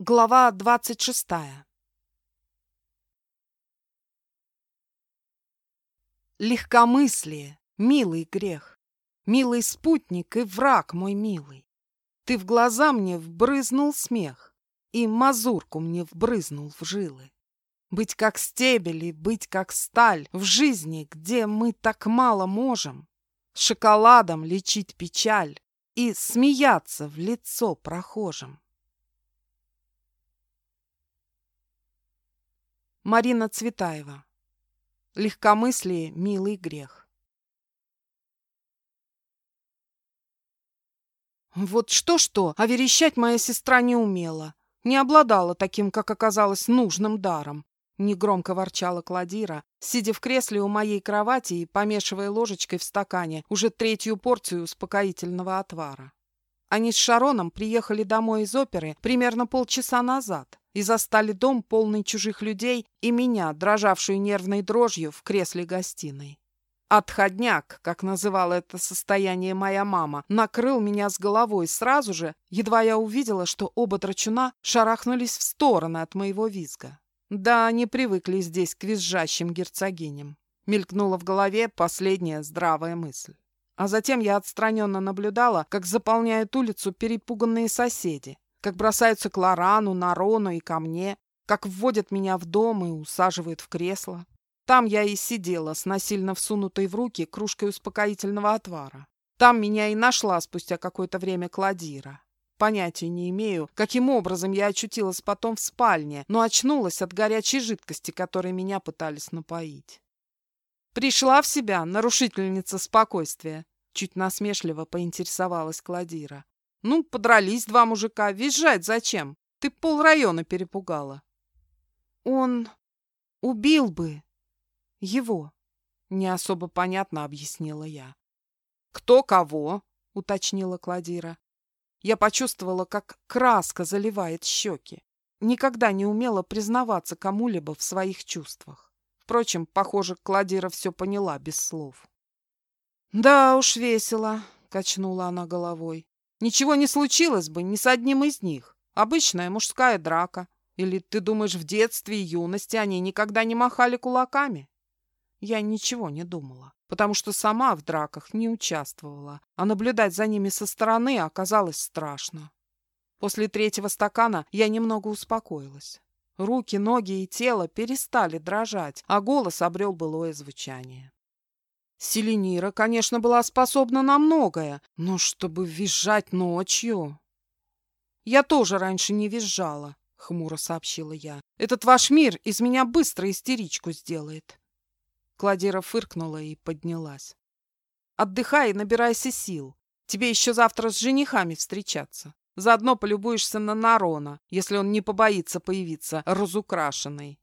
Глава двадцать шестая Легкомыслие, милый грех, Милый спутник и враг мой милый. Ты в глаза мне вбрызнул смех, И мазурку мне вбрызнул в жилы. Быть как стебель и быть как сталь В жизни, где мы так мало можем, Шоколадом лечить печаль И смеяться в лицо прохожим. Марина Цветаева. Легкомыслие – милый грех. Вот что-что, а верещать моя сестра не умела. Не обладала таким, как оказалось, нужным даром. Негромко ворчала Кладира, сидя в кресле у моей кровати и помешивая ложечкой в стакане уже третью порцию успокоительного отвара. Они с Шароном приехали домой из оперы примерно полчаса назад и застали дом полный чужих людей и меня, дрожавшую нервной дрожью в кресле гостиной. Отходняк, как называла это состояние моя мама, накрыл меня с головой сразу же, едва я увидела, что оба драчуна шарахнулись в стороны от моего визга. Да, они привыкли здесь к визжащим герцогиням. Мелькнула в голове последняя здравая мысль. А затем я отстраненно наблюдала, как заполняют улицу перепуганные соседи, как бросаются к Лорану, Нарону и ко мне, как вводят меня в дом и усаживают в кресло. Там я и сидела с насильно всунутой в руки кружкой успокоительного отвара. Там меня и нашла спустя какое-то время Кладира. Понятия не имею, каким образом я очутилась потом в спальне, но очнулась от горячей жидкости, которой меня пытались напоить. Пришла в себя нарушительница спокойствия. Чуть насмешливо поинтересовалась Кладира. Ну, подрались два мужика. Визжать зачем? Ты пол района перепугала. Он убил бы его. Не особо понятно объяснила я. Кто кого? Уточнила Кладира. Я почувствовала, как краска заливает щеки. Никогда не умела признаваться кому-либо в своих чувствах. Впрочем, похоже, Кладира все поняла без слов. «Да уж весело», — качнула она головой. Ничего не случилось бы ни с одним из них. Обычная мужская драка. Или ты думаешь, в детстве и юности они никогда не махали кулаками? Я ничего не думала, потому что сама в драках не участвовала, а наблюдать за ними со стороны оказалось страшно. После третьего стакана я немного успокоилась. Руки, ноги и тело перестали дрожать, а голос обрел былое звучание. Селенира, конечно, была способна на многое, но чтобы визжать ночью... Я тоже раньше не визжала, хмуро сообщила я. Этот ваш мир из меня быстро истеричку сделает. Кладира фыркнула и поднялась. Отдыхай и набирайся сил. Тебе еще завтра с женихами встречаться. Заодно полюбуешься на Нарона, если он не побоится появиться разукрашенный.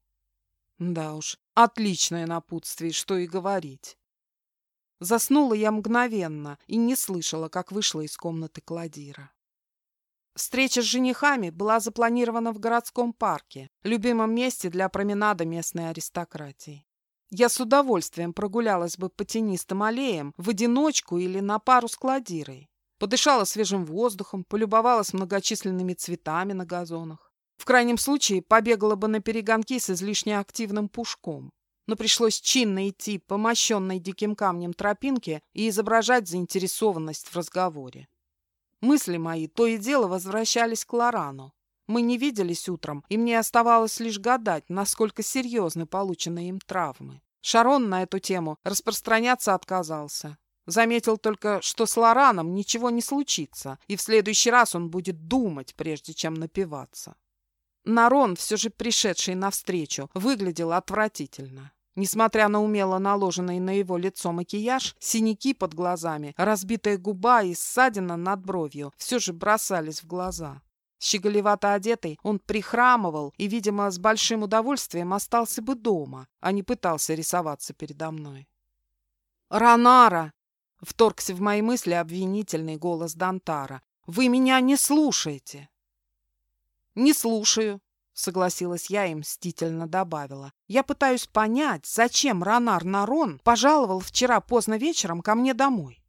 Да уж, отличное напутствие, что и говорить. Заснула я мгновенно и не слышала, как вышла из комнаты Кладира. Встреча с женихами была запланирована в городском парке, любимом месте для променада местной аристократии. Я с удовольствием прогулялась бы по тенистым аллеям в одиночку или на пару с Кладирой. Подышала свежим воздухом, полюбовалась многочисленными цветами на газонах. В крайнем случае побегала бы на перегонки с излишне активным пушком но пришлось чинно идти по мощенной диким камнем тропинке и изображать заинтересованность в разговоре. Мысли мои то и дело возвращались к Лорану. Мы не виделись утром, и мне оставалось лишь гадать, насколько серьезны полученные им травмы. Шарон на эту тему распространяться отказался. Заметил только, что с Лораном ничего не случится, и в следующий раз он будет думать, прежде чем напиваться. Нарон, все же пришедший навстречу, выглядел отвратительно. Несмотря на умело наложенный на его лицо макияж, синяки под глазами, разбитая губа и ссадина над бровью все же бросались в глаза. Щеголевато одетый, он прихрамывал и, видимо, с большим удовольствием остался бы дома, а не пытался рисоваться передо мной. «Ранара!» — вторгся в мои мысли обвинительный голос Дантара. «Вы меня не слушаете!» «Не слушаю», — согласилась я и мстительно добавила. «Я пытаюсь понять, зачем Ронар Нарон пожаловал вчера поздно вечером ко мне домой».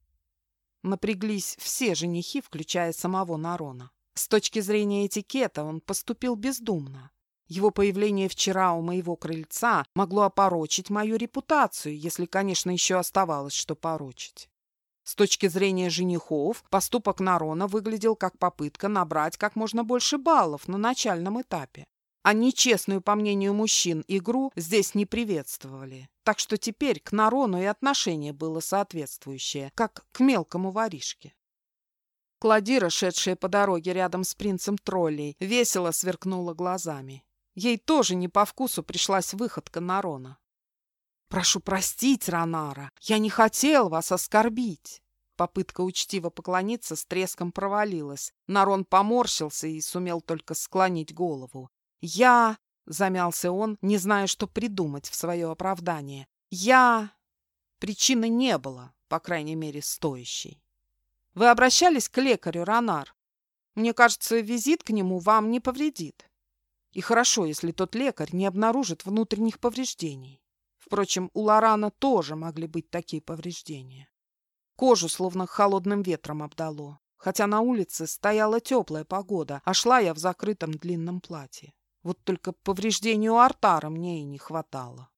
Напряглись все женихи, включая самого Нарона. С точки зрения этикета он поступил бездумно. Его появление вчера у моего крыльца могло опорочить мою репутацию, если, конечно, еще оставалось что порочить. С точки зрения женихов, поступок Нарона выглядел как попытка набрать как можно больше баллов на начальном этапе. А нечестную, по мнению мужчин, игру здесь не приветствовали. Так что теперь к Нарону и отношение было соответствующее, как к мелкому воришке. Кладира, шедшая по дороге рядом с принцем троллей, весело сверкнула глазами. Ей тоже не по вкусу пришлась выходка Нарона. «Прошу простить, Ронара, я не хотел вас оскорбить!» Попытка учтиво поклониться с треском провалилась. Нарон поморщился и сумел только склонить голову. «Я...» — замялся он, не зная, что придумать в свое оправдание. «Я...» Причины не было, по крайней мере, стоящей. «Вы обращались к лекарю, Ронар? Мне кажется, визит к нему вам не повредит. И хорошо, если тот лекарь не обнаружит внутренних повреждений. Впрочем, у Лорана тоже могли быть такие повреждения. Кожу словно холодным ветром обдало, хотя на улице стояла теплая погода, а шла я в закрытом длинном платье. Вот только повреждению Артара мне и не хватало.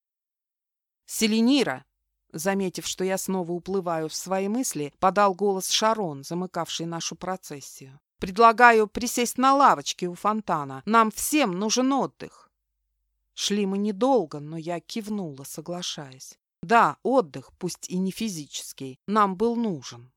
«Селенира!» Заметив, что я снова уплываю в свои мысли, подал голос Шарон, замыкавший нашу процессию. «Предлагаю присесть на лавочке у фонтана. Нам всем нужен отдых». Шли мы недолго, но я кивнула, соглашаясь. Да, отдых, пусть и не физический, нам был нужен.